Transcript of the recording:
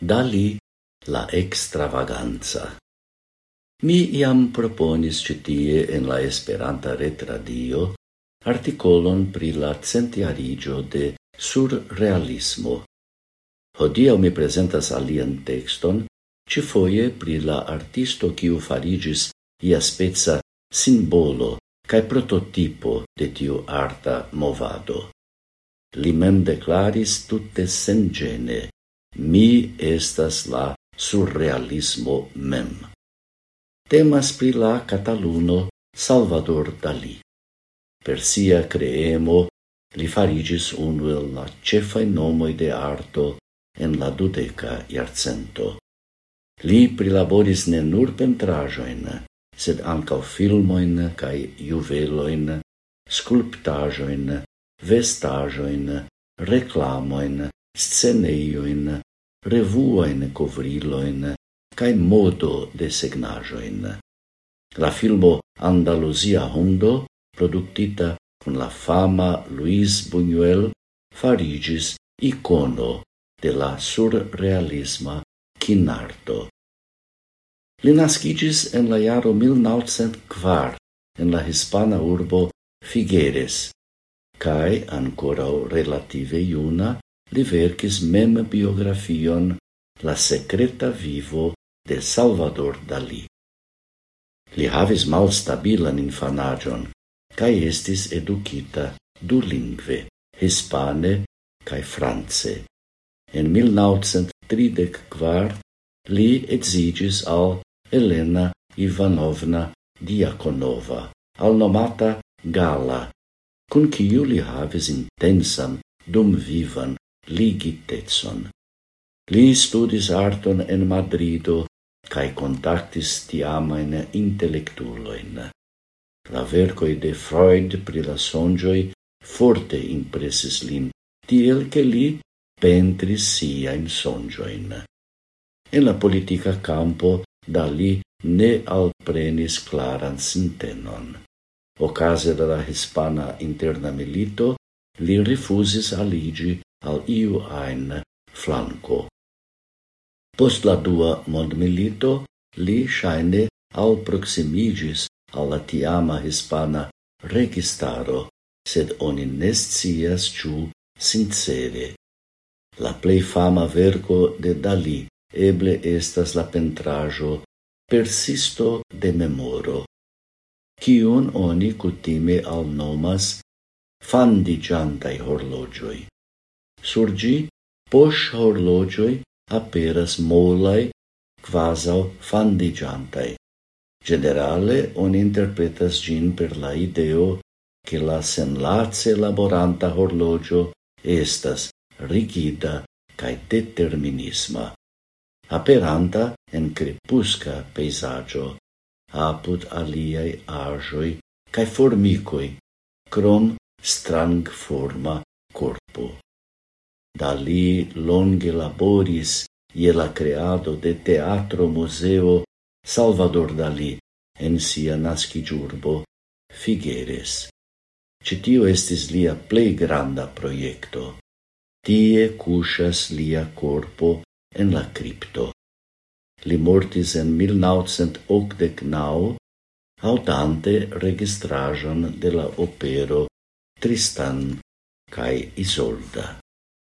Dali la extravaganza. Mi iam proponis citie en la Esperanta retradio articolon pri la centiarigio de surrealismo. Hodiau mi presentas alian texton, ci foie pri la artisto kiu farigis ia spezza simbolo cae prototipo de tiu arta movado. Li mem declaris tutte sengene Mi estas la surrealismo mem. Temas pri la cataluno Salvador Dalí. Per sia creemo li farigis unu el la cefai nomoi de arto en la dudeca iarcento. Li prilaboris ne nur pentrajoin, sed ancau filmoin cae juveloin, sculptajoin, vestajoin, reclamoin, sceneioin, revuoin covriloin cae modo de segnajoin. La filmo Andalusia Hondo, productita con la fama Luis Buñuel, farigis icono de la surrealisma kinarto. Li nascigis en la jaro 1904 en la hispana urbo Figueres, cae ancora relative iuna li verkis mem biografion La secreta vivo de Salvador Dali. Li havis malstabilan infanagion, cae estis educita du lingve, hispane cae france. En 1934 li exigis al Elena Ivanovna Diakonova, al nomata Gala, cun ciu li havis intensan, dum vivan ligitetson. Li studis arton en Madrido cae contactis tiamain intellectuloin. La vercoi de Freud pri la songioi forte impressis lin, tiel che li pentris siain sonjoin. En la politica campo da li ne alprenis claran sintenon. Ocase de la hispana interna milito, li rifusis aligi al iu ein flanco. Post la dua mondmilito, li shaine alproximigis alla tiama hispana registaro, sed oni nescias ciu sincere. La plei fama verco de Dali eble estas la pentrajo Persisto de memoro, Cion oni al nomas fandigiantai horlogioi. Surgi, posh horlogioi aperas molai quasau fandigiantai. Generale on interpretas gin per la ideo che la senlace laboranta horlogio estas rigida cae determinisma, aperanta en crepusca peisagio, apud aliai arjoi cae formicoi, crom strang forma corpo. Dali longe laboris ie la creado de teatro museo Salvador Dali en sia nascigiurbo Figueres. Citio estis lia plei granda proiecto. Tie cusas lia corpo en la cripto. Li mortis en 1989 autante registrajon de la opero Tristan cae Isolda.